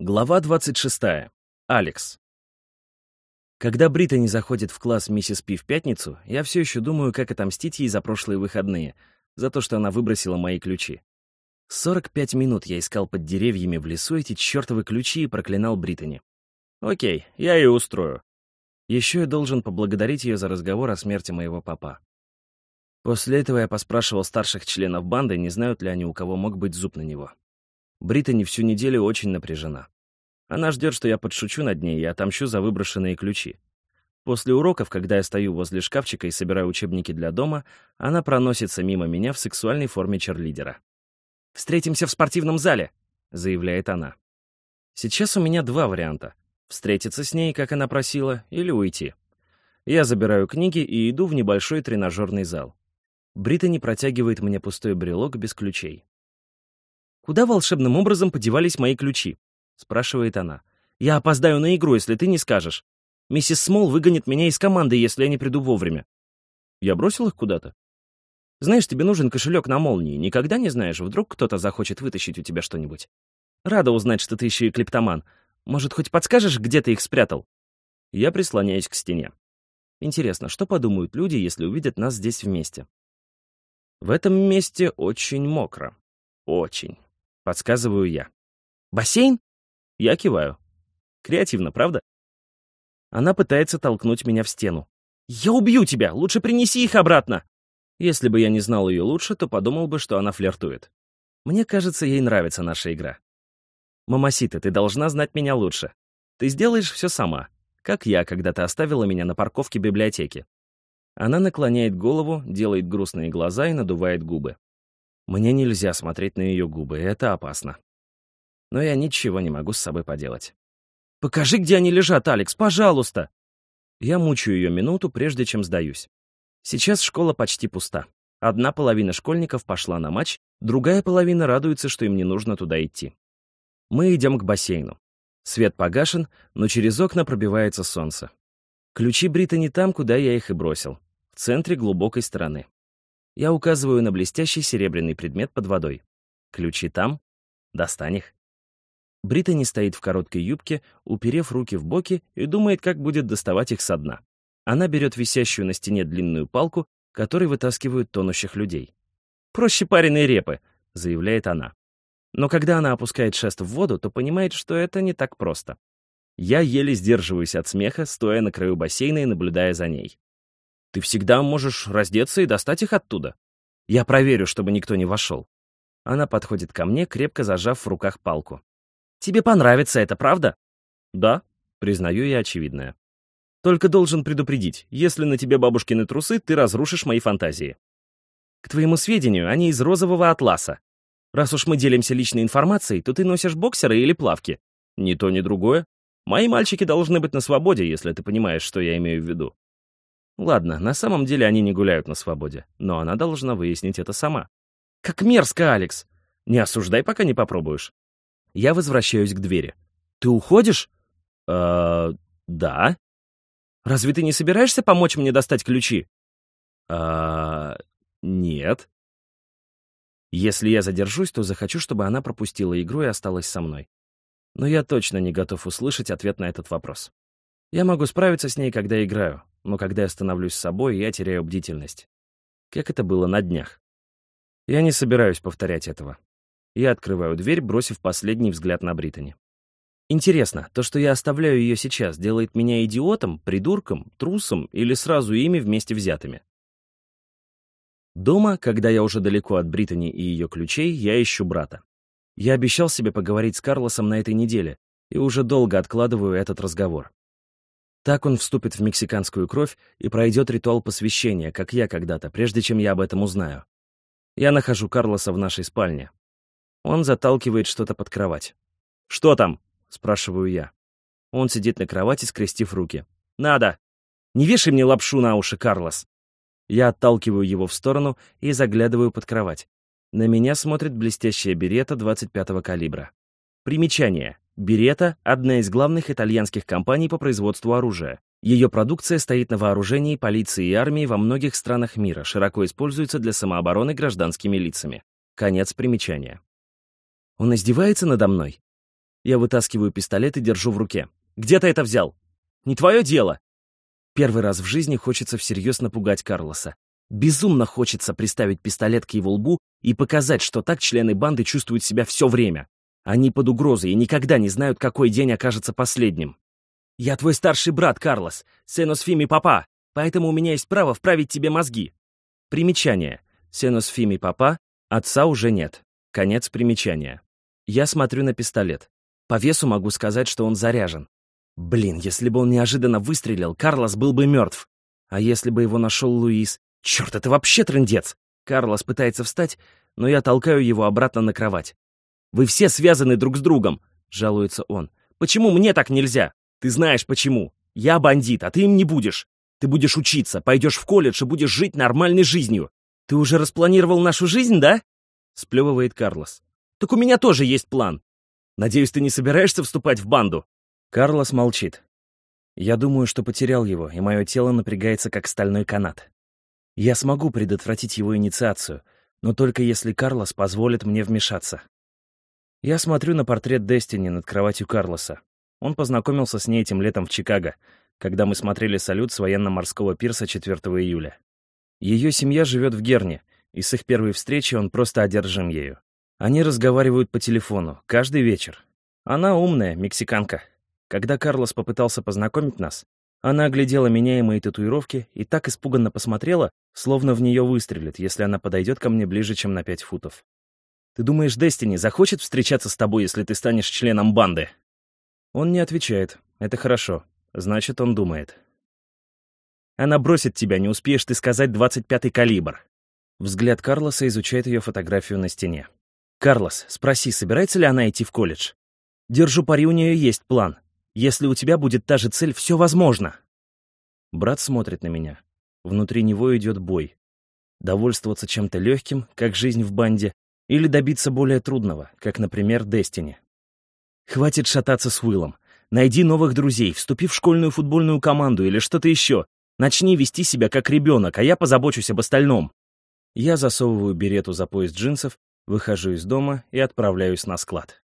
Глава 26. Алекс. Когда Бриттани заходит в класс миссис Пи в пятницу, я все еще думаю, как отомстить ей за прошлые выходные, за то, что она выбросила мои ключи. 45 минут я искал под деревьями в лесу эти чертовы ключи и проклинал Бриттани. Окей, я ее устрою. Еще я должен поблагодарить ее за разговор о смерти моего папа. После этого я поспрашивал старших членов банды, не знают ли они, у кого мог быть зуб на него. Британи всю неделю очень напряжена. Она ждет, что я подшучу над ней и отомщу за выброшенные ключи. После уроков, когда я стою возле шкафчика и собираю учебники для дома, она проносится мимо меня в сексуальной форме черлидера. «Встретимся в спортивном зале», — заявляет она. Сейчас у меня два варианта. Встретиться с ней, как она просила, или уйти. Я забираю книги и иду в небольшой тренажерный зал. Британи протягивает мне пустой брелок без ключей. «Куда волшебным образом подевались мои ключи?» — спрашивает она. «Я опоздаю на игру, если ты не скажешь. Миссис Смол выгонит меня из команды, если я не приду вовремя». «Я бросил их куда-то?» «Знаешь, тебе нужен кошелек на молнии. Никогда не знаешь, вдруг кто-то захочет вытащить у тебя что-нибудь. Рада узнать, что ты еще и клептоман. Может, хоть подскажешь, где ты их спрятал?» Я прислоняюсь к стене. Интересно, что подумают люди, если увидят нас здесь вместе? В этом месте очень мокро. Очень. Подсказываю я. «Бассейн?» Я киваю. Креативно, правда? Она пытается толкнуть меня в стену. «Я убью тебя! Лучше принеси их обратно!» Если бы я не знал ее лучше, то подумал бы, что она флиртует. Мне кажется, ей нравится наша игра. «Мамасита, ты должна знать меня лучше. Ты сделаешь все сама, как я, когда ты оставила меня на парковке библиотеки». Она наклоняет голову, делает грустные глаза и надувает губы. Мне нельзя смотреть на ее губы, это опасно. Но я ничего не могу с собой поделать. «Покажи, где они лежат, Алекс, пожалуйста!» Я мучаю ее минуту, прежде чем сдаюсь. Сейчас школа почти пуста. Одна половина школьников пошла на матч, другая половина радуется, что им не нужно туда идти. Мы идем к бассейну. Свет погашен, но через окна пробивается солнце. Ключи Брита не там, куда я их и бросил. В центре глубокой стороны. Я указываю на блестящий серебряный предмет под водой. Ключи там. Достань их. Британи стоит в короткой юбке, уперев руки в боки и думает, как будет доставать их со дна. Она берет висящую на стене длинную палку, которой вытаскивают тонущих людей. «Проще пареной репы», — заявляет она. Но когда она опускает шест в воду, то понимает, что это не так просто. Я еле сдерживаюсь от смеха, стоя на краю бассейна и наблюдая за ней. Ты всегда можешь раздеться и достать их оттуда. Я проверю, чтобы никто не вошел. Она подходит ко мне, крепко зажав в руках палку. Тебе понравится это, правда? Да, признаю я очевидное. Только должен предупредить, если на тебе бабушкины трусы, ты разрушишь мои фантазии. К твоему сведению, они из розового атласа. Раз уж мы делимся личной информацией, то ты носишь боксеры или плавки. Ни то, ни другое. Мои мальчики должны быть на свободе, если ты понимаешь, что я имею в виду. Ладно, на самом деле они не гуляют на свободе, но она должна выяснить это сама. Как мерзко, Алекс! Не осуждай, пока не попробуешь. Я возвращаюсь к двери. Ты уходишь? э да. Разве ты не собираешься помочь мне достать ключи? э нет. Если я задержусь, то захочу, чтобы она пропустила игру и осталась со мной. Но я точно не готов услышать ответ на этот вопрос. Я могу справиться с ней, когда играю, но когда я становлюсь собой, я теряю бдительность. Как это было на днях. Я не собираюсь повторять этого. Я открываю дверь, бросив последний взгляд на Британи. Интересно, то, что я оставляю ее сейчас, делает меня идиотом, придурком, трусом или сразу ими вместе взятыми? Дома, когда я уже далеко от Британи и ее ключей, я ищу брата. Я обещал себе поговорить с Карлосом на этой неделе и уже долго откладываю этот разговор. Так он вступит в мексиканскую кровь и пройдет ритуал посвящения, как я когда-то, прежде чем я об этом узнаю. Я нахожу Карлоса в нашей спальне. Он заталкивает что-то под кровать. «Что там?» — спрашиваю я. Он сидит на кровати, скрестив руки. «Надо! Не вешай мне лапшу на уши, Карлос!» Я отталкиваю его в сторону и заглядываю под кровать. На меня смотрит блестящая берета 25-го калибра. Примечание. Берета – одна из главных итальянских компаний по производству оружия. Ее продукция стоит на вооружении полиции и армии во многих странах мира, широко используется для самообороны гражданскими лицами. Конец примечания. Он издевается надо мной? Я вытаскиваю пистолет и держу в руке. «Где ты это взял?» «Не твое дело!» Первый раз в жизни хочется всерьез напугать Карлоса. Безумно хочется приставить пистолет к его лбу и показать, что так члены банды чувствуют себя все время. Они под угрозой и никогда не знают, какой день окажется последним. «Я твой старший брат, Карлос, Сенос Фими Папа, поэтому у меня есть право вправить тебе мозги». Примечание. Сенос Фими Папа, отца уже нет. Конец примечания. Я смотрю на пистолет. По весу могу сказать, что он заряжен. Блин, если бы он неожиданно выстрелил, Карлос был бы мертв. А если бы его нашел Луис? Черт, это вообще трындец! Карлос пытается встать, но я толкаю его обратно на кровать. «Вы все связаны друг с другом», — жалуется он. «Почему мне так нельзя?» Ты знаешь почему. Я бандит, а ты им не будешь. Ты будешь учиться, пойдешь в колледж и будешь жить нормальной жизнью. Ты уже распланировал нашу жизнь, да? Сплевывает Карлос. Так у меня тоже есть план. Надеюсь, ты не собираешься вступать в банду? Карлос молчит. Я думаю, что потерял его, и мое тело напрягается, как стальной канат. Я смогу предотвратить его инициацию, но только если Карлос позволит мне вмешаться. Я смотрю на портрет Дестини над кроватью Карлоса. Он познакомился с ней этим летом в Чикаго, когда мы смотрели салют с военно-морского пирса 4 июля. Ее семья живет в Герне, и с их первой встречи он просто одержим ею. Они разговаривают по телефону, каждый вечер. Она умная, мексиканка. Когда Карлос попытался познакомить нас, она оглядела меня и мои татуировки и так испуганно посмотрела, словно в нее выстрелит, если она подойдет ко мне ближе, чем на пять футов. «Ты думаешь, Дестини захочет встречаться с тобой, если ты станешь членом банды?» Он не отвечает. Это хорошо. Значит, он думает. Она бросит тебя, не успеешь ты сказать двадцать пятый калибр. Взгляд Карлоса изучает ее фотографию на стене. «Карлос, спроси, собирается ли она идти в колледж? Держу пари, у нее есть план. Если у тебя будет та же цель, все возможно». Брат смотрит на меня. Внутри него идет бой. Довольствоваться чем-то легким, как жизнь в банде, или добиться более трудного, как, например, Дестини. Хватит шататься с Уиллом. Найди новых друзей, вступи в школьную футбольную команду или что-то еще. Начни вести себя как ребенок, а я позабочусь об остальном. Я засовываю берету за пояс джинсов, выхожу из дома и отправляюсь на склад.